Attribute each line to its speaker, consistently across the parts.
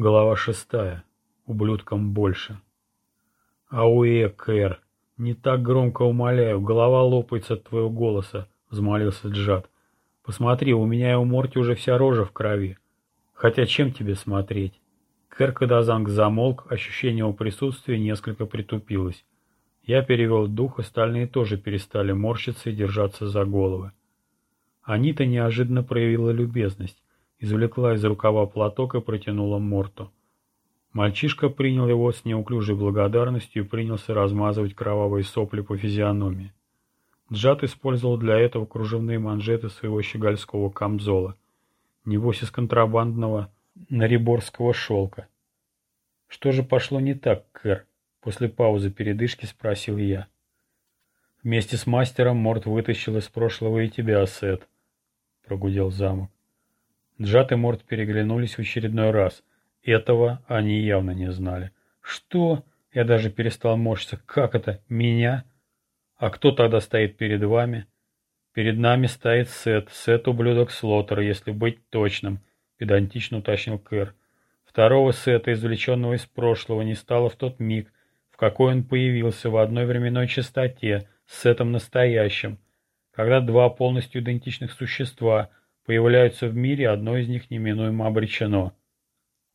Speaker 1: Глава шестая. Ублюдкам больше. «Ауэ, Кэр, не так громко умоляю, голова лопается от твоего голоса», — взмолился Джад. «Посмотри, у меня и у Морти уже вся рожа в крови. Хотя чем тебе смотреть?» Кэр Кадазанг замолк, ощущение его присутствия несколько притупилось. Я перевел дух, остальные тоже перестали морщиться и держаться за головы. Анита неожиданно проявила любезность извлекла из рукава платок и протянула Морту. Мальчишка принял его с неуклюжей благодарностью и принялся размазывать кровавые сопли по физиономии. Джад использовал для этого кружевные манжеты своего щегольского камзола, небось из контрабандного нариборского шелка. «Что же пошло не так, Кэр?» После паузы передышки спросил я. «Вместе с мастером Морт вытащил из прошлого и тебя, Сет», — прогудел замок. Джат и Морт переглянулись в очередной раз. Этого они явно не знали. «Что?» Я даже перестал морщиться. «Как это? Меня?» «А кто тогда стоит перед вами?» «Перед нами стоит Сет. Сет — ублюдок Слоттера, если быть точным», — педантично уточнил Кэр. Второго Сета, извлеченного из прошлого, не стало в тот миг, в какой он появился в одной временной частоте с Сетом настоящим, когда два полностью идентичных существа — появляются в мире, одно из них неминуемо обречено.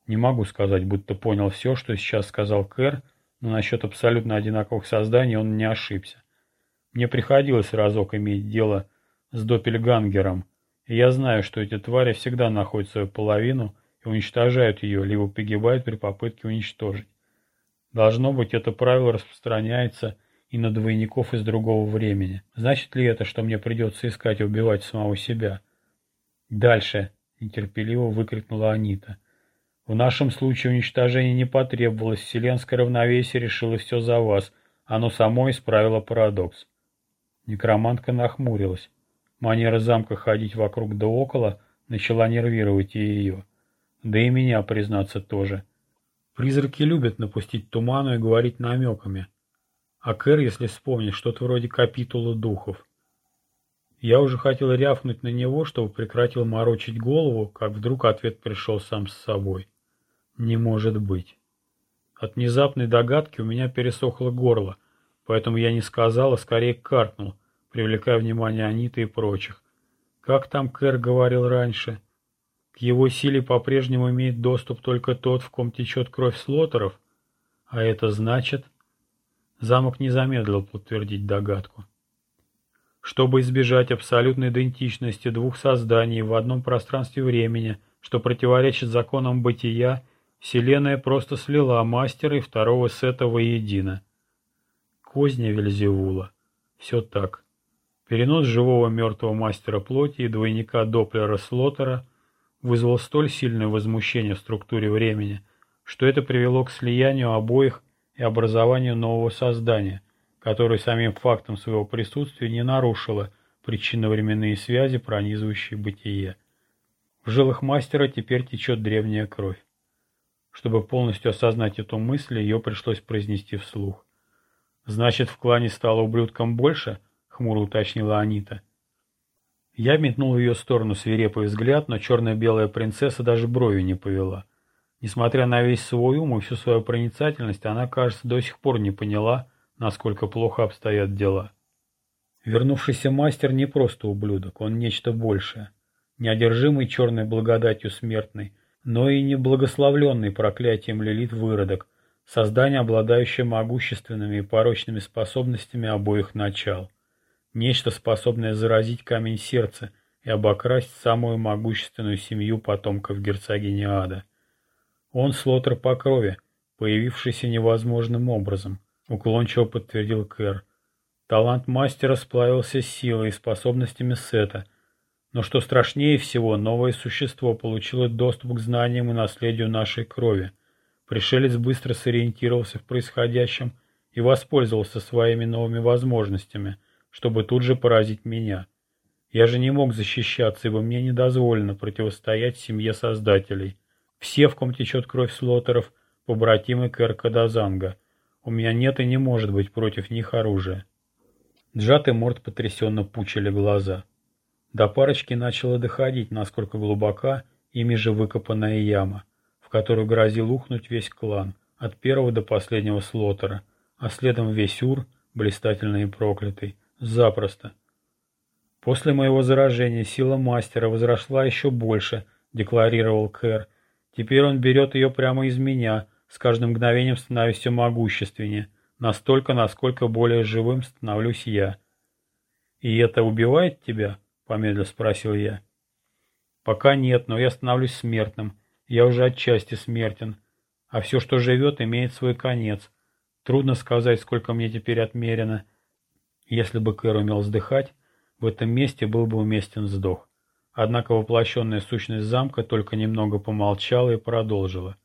Speaker 1: Не могу сказать, будто понял все, что сейчас сказал Кэр, но насчет абсолютно одинаковых созданий он не ошибся. Мне приходилось разок иметь дело с Доппельгангером, и я знаю, что эти твари всегда находят свою половину и уничтожают ее, либо погибают при попытке уничтожить. Должно быть, это правило распространяется и на двойников из другого времени. Значит ли это, что мне придется искать и убивать самого себя? «Дальше!» — нетерпеливо выкрикнула Анита. «В нашем случае уничтожение не потребовалось, вселенское равновесие решило все за вас, оно само исправило парадокс». Некромантка нахмурилась. Манера замка ходить вокруг да около начала нервировать и ее. Да и меня, признаться, тоже. Призраки любят напустить туману и говорить намеками. А Кэр, если вспомнить, что-то вроде капитула духов. Я уже хотел рявкнуть на него, чтобы прекратил морочить голову, как вдруг ответ пришел сам с собой. Не может быть. От внезапной догадки у меня пересохло горло, поэтому я не сказал, а скорее каркнул, привлекая внимание Аниты и прочих. Как там Кэр говорил раньше? К его силе по-прежнему имеет доступ только тот, в ком течет кровь слотеров? А это значит... Замок не замедлил подтвердить догадку. Чтобы избежать абсолютной идентичности двух созданий в одном пространстве времени, что противоречит законам бытия, Вселенная просто слила мастера и второго сета воедино. Козня Вельзевула. Все так. Перенос живого мертвого мастера плоти и двойника Доплера Слотера вызвал столь сильное возмущение в структуре времени, что это привело к слиянию обоих и образованию нового создания – которая самим фактом своего присутствия не нарушила причинно-временные связи, пронизывающие бытие. В жилах мастера теперь течет древняя кровь. Чтобы полностью осознать эту мысль, ее пришлось произнести вслух. «Значит, в клане стало ублюдком больше?» — хмуро уточнила Анита. Я метнул в ее сторону свирепый взгляд, но черно-белая принцесса даже бровью не повела. Несмотря на весь свой ум и всю свою проницательность, она, кажется, до сих пор не поняла, насколько плохо обстоят дела. Вернувшийся мастер не просто ублюдок, он нечто большее. Неодержимый черной благодатью смертной, но и неблагословленный проклятием лилит выродок, создание, обладающее могущественными и порочными способностями обоих начал. Нечто, способное заразить камень сердца и обокрасть самую могущественную семью потомков герцогини Ада. Он слотер по крови, появившийся невозможным образом, — уклончиво подтвердил Кэр. Талант мастера сплавился с силой и способностями Сета. Но что страшнее всего, новое существо получило доступ к знаниям и наследию нашей крови. Пришелец быстро сориентировался в происходящем и воспользовался своими новыми возможностями, чтобы тут же поразить меня. Я же не мог защищаться, ибо мне не дозволено противостоять семье создателей. Все, в ком течет кровь слотеров, побратимы Кэр Кадазанга — у меня нет и не может быть против них оружия. Джат и Морд потрясенно пучили глаза. До парочки начало доходить, насколько глубока ими же выкопанная яма, в которую грозил ухнуть весь клан, от первого до последнего слотера, а следом весь Ур, блистательный и проклятый, запросто. После моего заражения сила мастера возросла еще больше, декларировал Кэр. Теперь он берет ее прямо из меня, с каждым мгновением становясь все могущественнее, настолько, насколько более живым становлюсь я. «И это убивает тебя?» — помедленно спросил я. «Пока нет, но я становлюсь смертным. Я уже отчасти смертен. А все, что живет, имеет свой конец. Трудно сказать, сколько мне теперь отмерено. Если бы Кэр умел вздыхать, в этом месте был бы уместен вздох. Однако воплощенная сущность замка только немного помолчала и продолжила.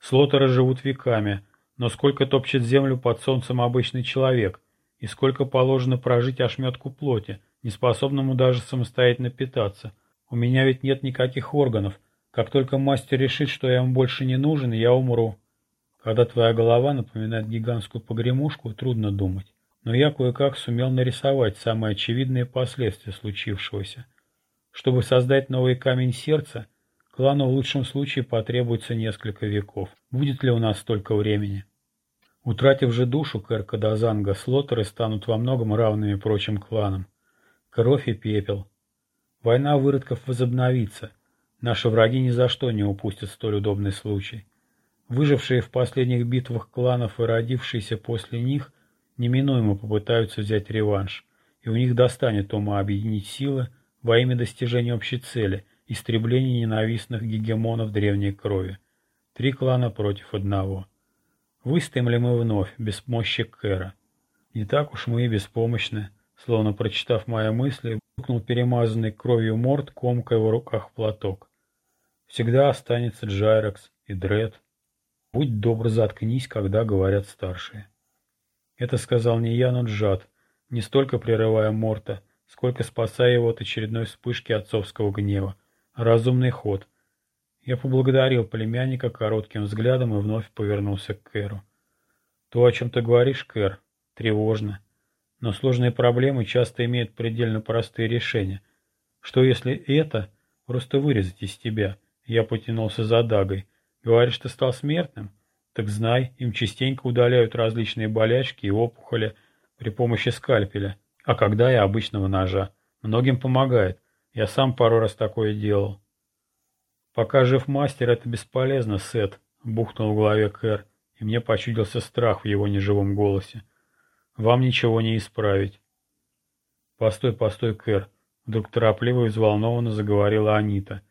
Speaker 1: Слотеры живут веками, но сколько топчет землю под солнцем обычный человек, и сколько положено прожить ошметку плоти, неспособному даже самостоятельно питаться. У меня ведь нет никаких органов. Как только мастер решит, что я ему больше не нужен, я умру. Когда твоя голова напоминает гигантскую погремушку, трудно думать. Но я кое-как сумел нарисовать самые очевидные последствия случившегося. Чтобы создать новый камень сердца, клану в лучшем случае потребуется несколько веков. Будет ли у нас столько времени? Утратив же душу Кэрка Дазанга, слотеры станут во многом равными прочим кланам. Кровь и пепел. Война выродков возобновится. Наши враги ни за что не упустят столь удобный случай. Выжившие в последних битвах кланов и родившиеся после них неминуемо попытаются взять реванш, и у них достанет ума объединить силы, во имя достижения общей цели – истребления ненавистных гегемонов древней крови. Три клана против одного. Выстоим ли мы вновь, без мощи Кэра? Не так уж мы и беспомощны, словно прочитав мои мысли, букнул перемазанный кровью морд, комкой в руках платок. Всегда останется Джайрекс и Дред. Будь добр, заткнись, когда говорят старшие. Это сказал не я, но Джад, не столько прерывая Морта, сколько спасая его от очередной вспышки отцовского гнева. Разумный ход. Я поблагодарил племянника коротким взглядом и вновь повернулся к Кэру. То, о чем ты говоришь, Кэр, тревожно. Но сложные проблемы часто имеют предельно простые решения. Что если это просто вырезать из тебя? Я потянулся за дагой. Говоришь, ты стал смертным? Так знай, им частенько удаляют различные болячки и опухоли при помощи скальпеля а когда и обычного ножа. Многим помогает. Я сам пару раз такое делал. Пока жив мастер, это бесполезно, Сет, бухнул в голове Кэр, и мне почудился страх в его неживом голосе. Вам ничего не исправить. Постой, постой, Кэр, вдруг торопливо и взволнованно заговорила Анита.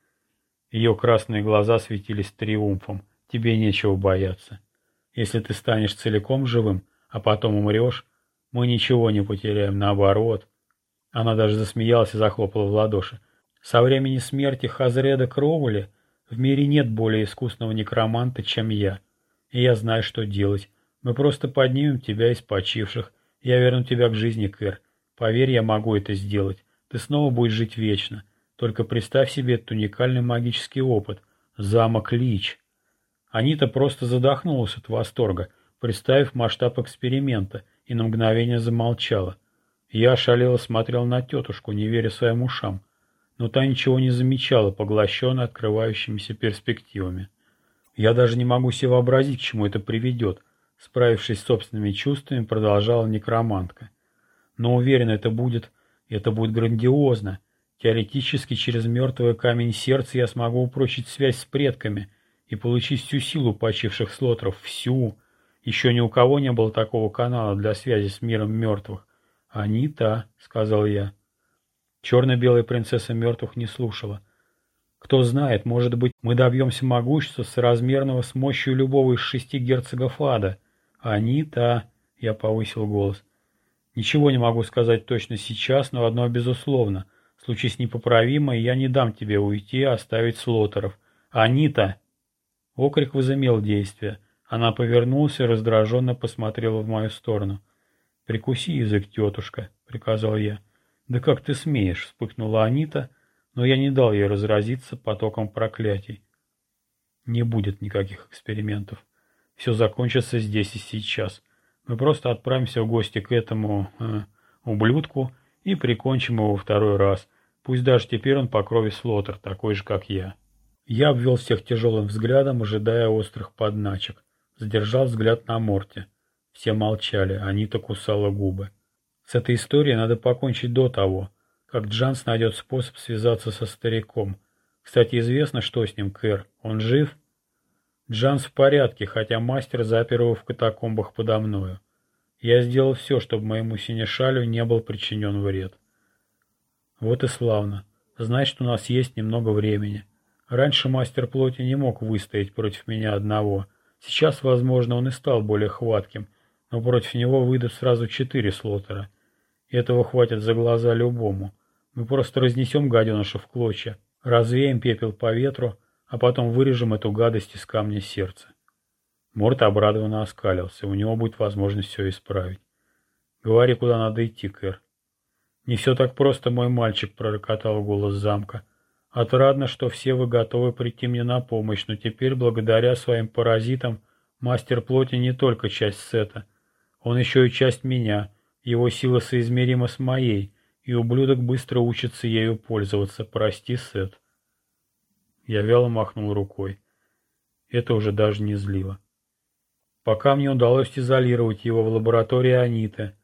Speaker 1: Ее красные глаза светились триумфом. Тебе нечего бояться. Если ты станешь целиком живым, а потом умрешь, мы ничего не потеряем, наоборот. Она даже засмеялась и захлопала в ладоши. Со времени смерти Хазреда Кроули в мире нет более искусного некроманта, чем я. И я знаю, что делать. Мы просто поднимем тебя из почивших. Я верну тебя к жизни, Кэр. Поверь, я могу это сделать. Ты снова будешь жить вечно. Только представь себе этот уникальный магический опыт. Замок Лич. Анита просто задохнулась от восторга, представив масштаб эксперимента – и на мгновение замолчала. Я ошалело смотрел на тетушку, не веря своим ушам, но та ничего не замечала, поглощенная открывающимися перспективами. Я даже не могу себе вообразить, к чему это приведет, справившись с собственными чувствами, продолжала некромантка. Но уверен, это будет, это будет грандиозно. Теоретически через мертвый камень сердца я смогу упрочить связь с предками и получить всю силу почивших слотров, всю, еще ни у кого не было такого канала для связи с миром мертвых. «Они-то», — сказал я. Черно-белая принцесса мертвых не слушала. Кто знает, может быть, мы добьемся могущества соразмерного с мощью любого из шести герцогов ада. Они-то, я повысил голос. Ничего не могу сказать точно сейчас, но одно безусловно. Случись непоправимое, я не дам тебе уйти и оставить слотеров. Они-то... Окрик возымел действие. Она повернулась и раздраженно посмотрела в мою сторону. «Прикуси язык, тетушка», — приказал я. «Да как ты смеешь?» — вспыхнула Анита, но я не дал ей разразиться потоком проклятий. «Не будет никаких экспериментов. Все закончится здесь и сейчас. Мы просто отправимся в гости к этому э, ублюдку и прикончим его второй раз. Пусть даже теперь он по крови Слотер, такой же, как я». Я обвел всех тяжелым взглядом, ожидая острых подначек. Задержал взгляд на Морте. Все молчали, Анита кусала губы. С этой историей надо покончить до того, как Джанс найдет способ связаться со стариком. Кстати, известно, что с ним, Кэр. Он жив? Джанс в порядке, хотя мастер запер его в катакомбах подо мною. Я сделал все, чтобы моему синешалю не был причинен вред. Вот и славно. Значит, у нас есть немного времени. Раньше мастер плоти не мог выстоять против меня одного. Сейчас, возможно, он и стал более хватким, но против него выйдут сразу четыре слотера. И этого хватит за глаза любому. Мы просто разнесем гаденыша в клочья, развеем пепел по ветру, а потом вырежем эту гадость из камня сердца. Морт обрадованно оскалился, у него будет возможность все исправить. «Говори, куда надо идти, Кэр». «Не все так просто, мой мальчик», — пророкотал голос замка. «Отрадно, что все вы готовы прийти мне на помощь, но теперь, благодаря своим паразитам, мастер плоти не только часть Сета. Он еще и часть меня, его сила соизмерима с моей, и ублюдок быстро учится ею пользоваться. Прости, Сет». Я вяло махнул рукой. Это уже даже не злило. Пока мне удалось изолировать его в лаборатории Аниты.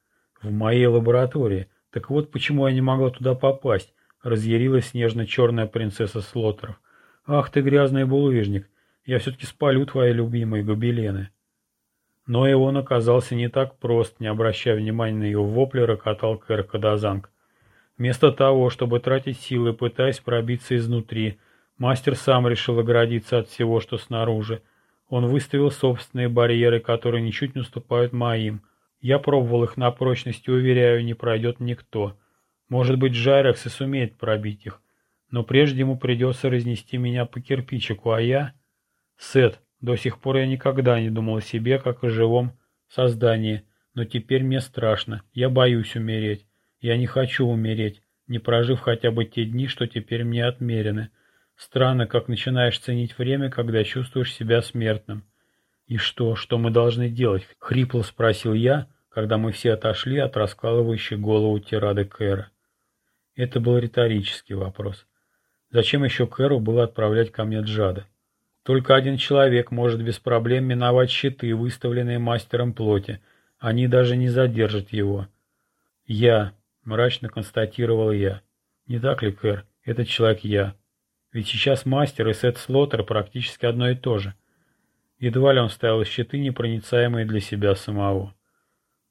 Speaker 1: В моей лаборатории. Так вот почему я не могла туда попасть, разъярилась снежно-черная принцесса Слоттеров. Ах ты грязный булыжник, я все-таки спалю твои любимые гобелены. Но и он оказался не так прост, не обращая внимания на ее вопли, рокотал Кэр Кадазанг. Вместо того, чтобы тратить силы, пытаясь пробиться изнутри, мастер сам решил оградиться от всего, что снаружи. Он выставил собственные барьеры, которые ничуть не уступают моим. Я пробовал их на прочность и, уверяю, не пройдет никто. Может быть, Джайрекс и сумеет пробить их. Но прежде ему придется разнести меня по кирпичику, а я... Сет, до сих пор я никогда не думал о себе, как о живом создании. Но теперь мне страшно. Я боюсь умереть. Я не хочу умереть, не прожив хотя бы те дни, что теперь мне отмерены. Странно, как начинаешь ценить время, когда чувствуешь себя смертным. «И что, что мы должны делать?» — хрипло спросил я, когда мы все отошли от раскалывающей голову тирады Кэра. Это был риторический вопрос. Зачем еще Кэру было отправлять ко мне Джада? Только один человек может без проблем миновать щиты, выставленные мастером плоти. Они даже не задержат его. «Я», — мрачно констатировал я. «Не так ли, Кэр? Этот человек я. Ведь сейчас мастер и Сет Слоттер практически одно и то же. Едва ли он ставил щиты, непроницаемые для себя самого.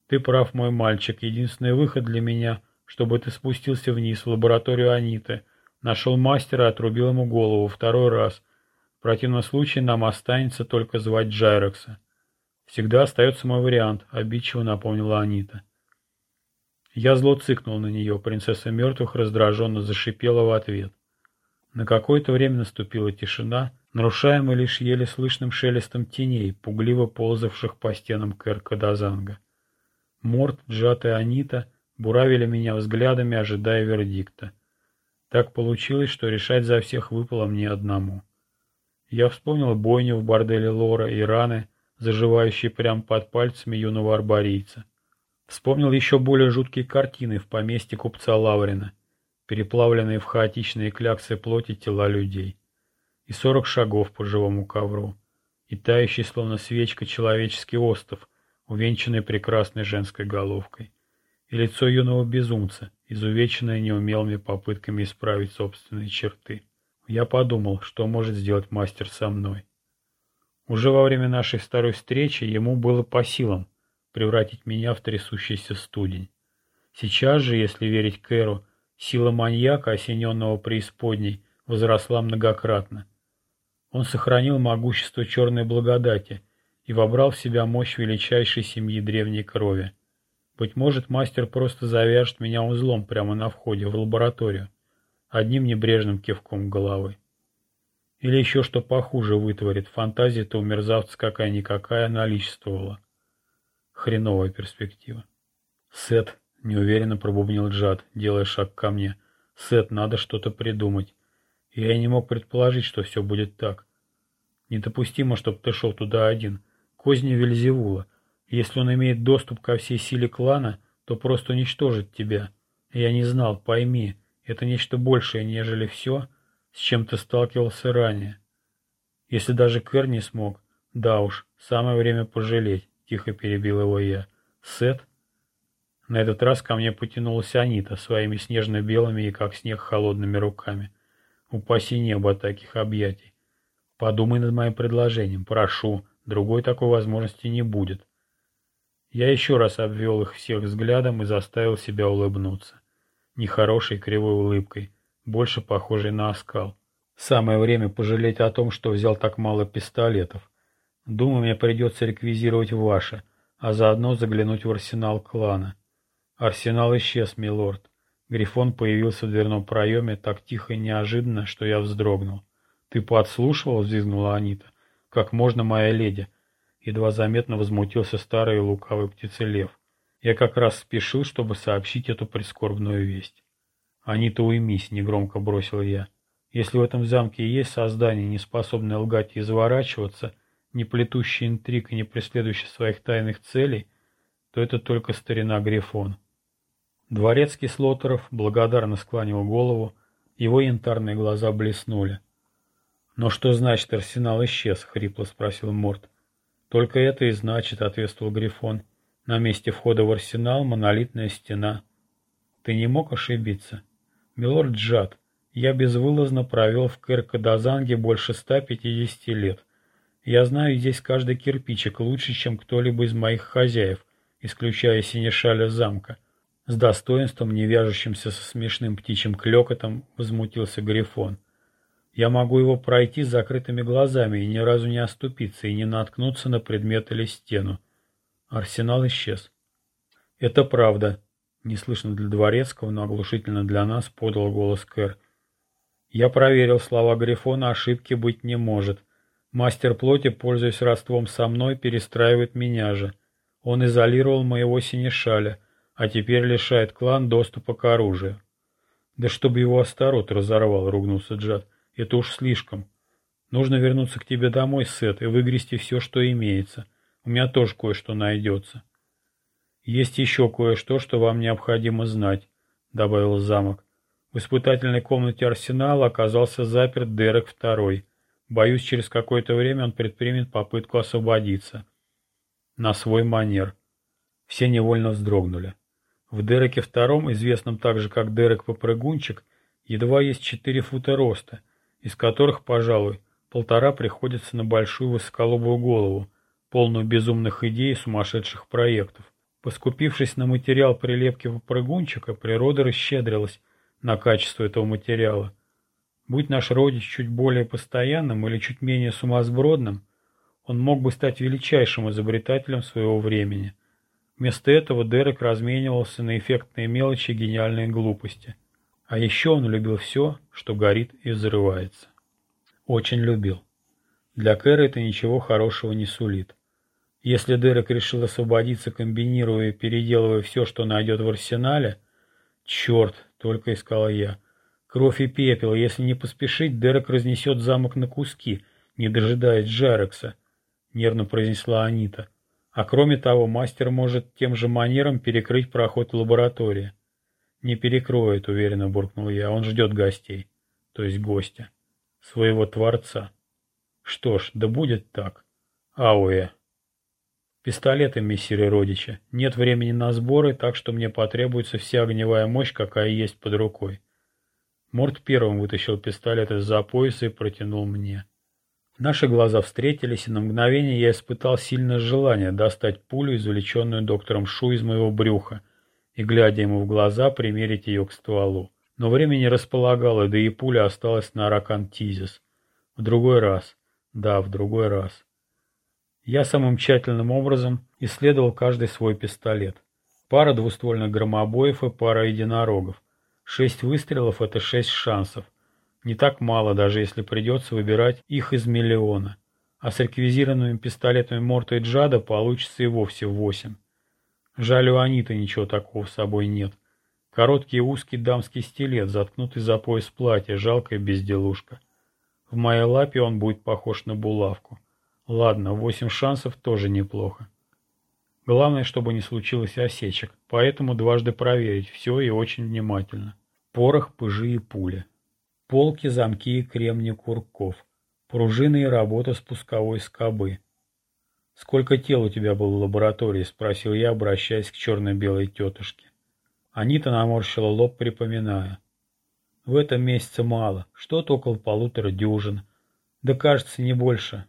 Speaker 1: Ты прав, мой мальчик. Единственный выход для меня, чтобы ты спустился вниз в лабораторию Аниты, нашел мастера и отрубил ему голову второй раз. Противном случае нам останется только звать Джайрекса. Всегда остается мой вариант, обидчиво напомнила Анита. Я зло цыкнул на нее, принцесса мертвых раздраженно зашипела в ответ. На какое-то время наступила тишина, нарушаемая лишь еле слышным шелестом теней, пугливо ползавших по стенам Кэр-Кадазанга. Морт, Джат и Анита буравили меня взглядами, ожидая вердикта. Так получилось, что решать за всех выпало мне одному. Я вспомнил бойню в борделе Лора и раны, заживающие прямо под пальцами юного арборийца. Вспомнил еще более жуткие картины в поместье купца Лаврина — переплавленные в хаотичные кляксы плоти тела людей, и сорок шагов по живому ковру, и тающий, словно свечка, человеческий остов, увенчанный прекрасной женской головкой, и лицо юного безумца, изувеченное неумелыми попытками исправить собственные черты. Я подумал, что может сделать мастер со мной. Уже во время нашей второй встречи ему было по силам превратить меня в трясущийся студень. Сейчас же, если верить Кэру, Сила маньяка, осененного преисподней, возросла многократно. Он сохранил могущество черной благодати и вобрал в себя мощь величайшей семьи древней крови. Быть может, мастер просто завяжет меня узлом прямо на входе в лабораторию, одним небрежным кивком головы. Или еще что похуже вытворит, фантазия-то у мерзавца какая-никакая наличествовала. Хреновая перспектива. Сет Неуверенно пробубнил Джад, делая шаг ко мне. «Сет, надо что-то придумать. Я и не мог предположить, что все будет так. Недопустимо, чтобы ты шел туда один. Козни Вельзевула. Если он имеет доступ ко всей силе клана, то просто уничтожит тебя. Я не знал, пойми, это нечто большее, нежели все, с чем ты сталкивался ранее. Если даже Кэр не смог, да уж, самое время пожалеть, тихо перебил его я. Сет? На этот раз ко мне потянулась Анита своими снежно-белыми и как снег холодными руками. Упаси небо таких объятий. Подумай над моим предложением, прошу, другой такой возможности не будет. Я еще раз обвел их всех взглядом и заставил себя улыбнуться. Нехорошей кривой улыбкой, больше похожей на оскал. Самое время пожалеть о том, что взял так мало пистолетов. Думаю, мне придется реквизировать ваши, а заодно заглянуть в арсенал клана. Арсенал исчез, милорд. Грифон появился в дверном проеме так тихо и неожиданно, что я вздрогнул. «Ты подслушивал?» — взвизгнула Анита. «Как можно, моя леди?» Едва заметно возмутился старый лукавый птицелев. Я как раз спешил, чтобы сообщить эту прискорбную весть. «Анита, уймись!» — негромко бросил я. «Если в этом замке есть создание, не способное лгать и изворачиваться, не плетущий интриг и не преследующий своих тайных целей, то это только старина Грифон». Дворецкий Слотеров благодарно склонил голову, его янтарные глаза блеснули. «Но что значит арсенал исчез?» — хрипло спросил Морд. «Только это и значит», — ответствовал Грифон. «На месте входа в арсенал монолитная стена». «Ты не мог ошибиться?» «Милорд Джад, я безвылазно провел в Кэркадазанге больше 150 лет. Я знаю здесь каждый кирпичик лучше, чем кто-либо из моих хозяев, исключая синешаля замка». С достоинством, не вяжущимся со смешным птичьим клёкотом, возмутился Грифон. Я могу его пройти с закрытыми глазами и ни разу не оступиться и не наткнуться на предмет или стену. Арсенал исчез. Это правда. Неслышно для Дворецкого, но оглушительно для нас подал голос Кэр. Я проверил слова Грифона, ошибки быть не может. Мастер плоти, пользуясь родством со мной, перестраивает меня же. Он изолировал моего синешаля, а теперь лишает клан доступа к оружию. Да чтобы его Астарот разорвал, ругнулся Джад. Это уж слишком. Нужно вернуться к тебе домой, Сет, и выгрести все, что имеется. У меня тоже кое-что найдется. Есть еще кое-что, что вам необходимо знать, добавил замок. В испытательной комнате арсенала оказался заперт Дерек Второй. Боюсь, через какое-то время он предпримет попытку освободиться. На свой манер. Все невольно вздрогнули. В Дереке Втором, известном также как Дерек-попрыгунчик, едва есть четыре фута роста — из которых, пожалуй, полтора приходится на большую высоколобую голову, полную безумных идей и сумасшедших проектов. Поскупившись на материал прилепки попрыгунчика, природа расщедрилась на качество этого материала. Будь наш родич чуть более постоянным или чуть менее сумасбродным, он мог бы стать величайшим изобретателем своего времени. Вместо этого Дерек разменивался на эффектные мелочи и гениальные глупости – а еще он любил все, что горит и взрывается. Очень любил. Для Кэра это ничего хорошего не сулит. Если Дерек решил освободиться, комбинируя и переделывая все, что найдет в арсенале, черт, только искал я. Кровь и пепел, если не поспешить, Дерек разнесет замок на куски, не дожидаясь Джарекса, нервно произнесла Анита. А кроме того, мастер может тем же манером перекрыть проход в лаборатории. «Не перекроет», — уверенно буркнул я. «Он ждет гостей, то есть гостя, своего Творца». «Что ж, да будет так. Ауэ». «Пистолеты, мессиры родича. Нет времени на сборы, так что мне потребуется вся огневая мощь, какая есть под рукой». Морд первым вытащил пистолет из-за пояса и протянул мне. Наши глаза встретились, и на мгновение я испытал сильное желание достать пулю, извлеченную доктором Шу из моего брюха, и, глядя ему в глаза, примерить ее к стволу. Но время не располагало, да и пуля осталась на Аракантизис. В другой раз. Да, в другой раз. Я самым тщательным образом исследовал каждый свой пистолет. Пара двуствольных громобоев и пара единорогов. Шесть выстрелов — это шесть шансов. Не так мало, даже если придется выбирать их из миллиона. А с реквизированными пистолетами Морта и Джада получится и вовсе восемь. Жаль, у Аниты ничего такого с собой нет. Короткий узкий дамский стилет, заткнутый за пояс платья, жалкая безделушка. В моей лапе он будет похож на булавку. Ладно, восемь шансов тоже неплохо. Главное, чтобы не случилось осечек, поэтому дважды проверить все и очень внимательно. Порох, пыжи и пули. Полки, замки и кремни курков. Пружины и работа спусковой скобы. «Сколько тел у тебя было в лаборатории?» – спросил я, обращаясь к черно-белой тетушке. Анита наморщила лоб, припоминая. «В этом месяце мало, что-то около полутора дюжин. Да кажется, не больше.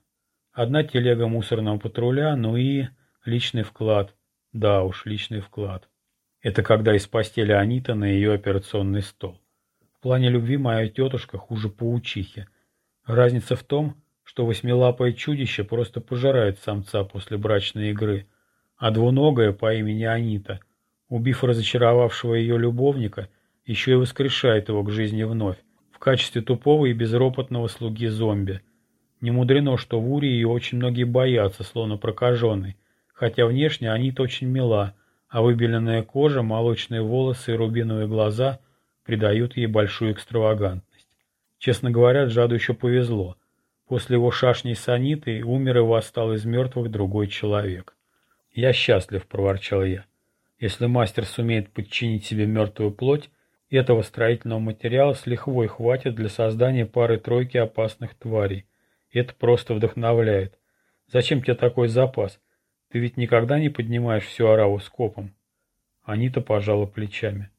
Speaker 1: Одна телега мусорного патруля, ну и личный вклад. Да уж, личный вклад. Это когда из постели Анита на ее операционный стол. В плане любви моя тетушка хуже паучихи. Разница в том, что восьмилапое чудище просто пожирает самца после брачной игры, а двуногая по имени Анита, убив разочаровавшего ее любовника, еще и воскрешает его к жизни вновь, в качестве тупого и безропотного слуги зомби. Не мудрено, что в Уре ее очень многие боятся, словно прокаженной, хотя внешне Анита очень мила, а выбеленная кожа, молочные волосы и рубиновые глаза придают ей большую экстравагантность. Честно говоря, Джаду еще повезло – После его шашни с Анитой умер и восстал из мертвых другой человек. «Я счастлив», — проворчал я. «Если мастер сумеет подчинить себе мертвую плоть, этого строительного материала с лихвой хватит для создания пары-тройки опасных тварей. Это просто вдохновляет. Зачем тебе такой запас? Ты ведь никогда не поднимаешь всю ораву скопом». Анита пожала плечами.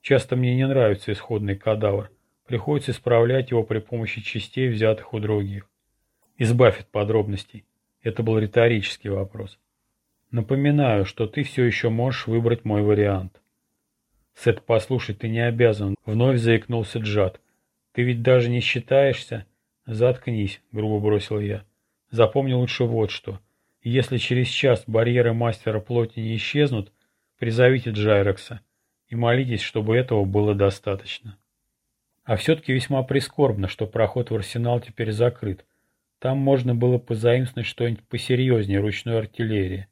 Speaker 1: «Часто мне не нравится исходный кадавр. Приходится исправлять его при помощи частей, взятых у других. Избавь от подробностей. Это был риторический вопрос. Напоминаю, что ты все еще можешь выбрать мой вариант. Сет, послушай, ты не обязан. Вновь заикнулся Джад. Ты ведь даже не считаешься? Заткнись, грубо бросил я. Запомни лучше вот что. Если через час барьеры мастера плоти не исчезнут, призовите Джайрекса и молитесь, чтобы этого было достаточно. А все-таки весьма прискорбно, что проход в арсенал теперь закрыт. Там можно было позаимствовать что-нибудь посерьезнее ручной артиллерии.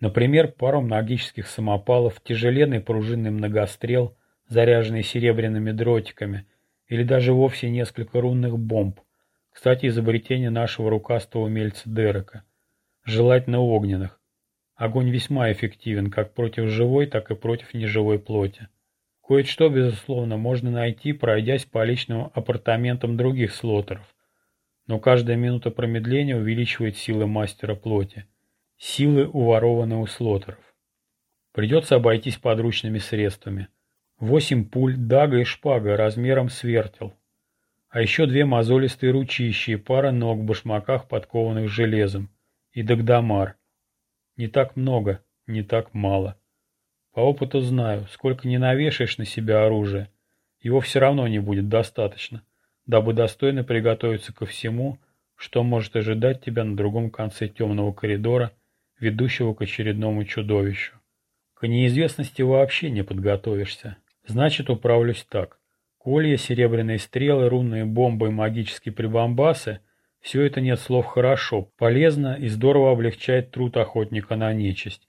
Speaker 1: Например, пару магических самопалов, тяжеленный пружинный многострел, заряженный серебряными дротиками, или даже вовсе несколько рунных бомб. Кстати, изобретение нашего рукастого умельца Дерека. Желательно огненных. Огонь весьма эффективен как против живой, так и против неживой плоти. Кое-что, безусловно, можно найти, пройдясь по личным апартаментам других слотеров. Но каждая минута промедления увеличивает силы мастера плоти. Силы уворованы у слотеров. Придется обойтись подручными средствами. Восемь пуль, дага и шпага размером с вертел. А еще две мозолистые ручища и пара ног в башмаках, подкованных железом. И дагдамар. Не так много, не так мало. По опыту знаю, сколько не навешаешь на себя оружие, его все равно не будет достаточно, дабы достойно приготовиться ко всему, что может ожидать тебя на другом конце темного коридора, ведущего к очередному чудовищу. К неизвестности вообще не подготовишься. Значит, управлюсь так. Колья, серебряные стрелы, рунные бомбы и магические прибамбасы – все это нет слов хорошо, полезно и здорово облегчает труд охотника на нечисть.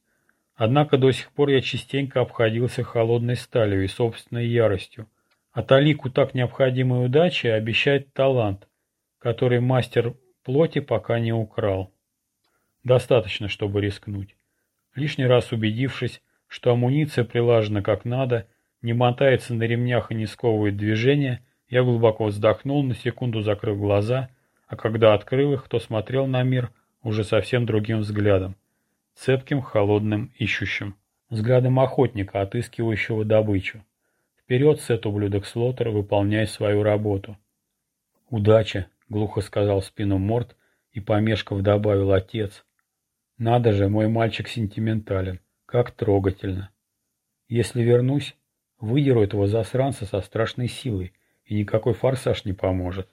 Speaker 1: Однако до сих пор я частенько обходился холодной сталью и собственной яростью. А талику так необходимой удачи обещает талант, который мастер плоти пока не украл. Достаточно, чтобы рискнуть. Лишний раз убедившись, что амуниция прилажена как надо, не мотается на ремнях и не сковывает движения, я глубоко вздохнул, на секунду закрыв глаза, а когда открыл их, то смотрел на мир уже совсем другим взглядом цепким, холодным, ищущим. Взглядом охотника, отыскивающего добычу. Вперед, Сет, ублюдок Слотер, выполняй свою работу. Удача, глухо сказал спину Морт и, помешков, добавил отец. Надо же, мой мальчик сентиментален. Как трогательно. Если вернусь, выдеру этого засранца со страшной силой, и никакой форсаж не поможет.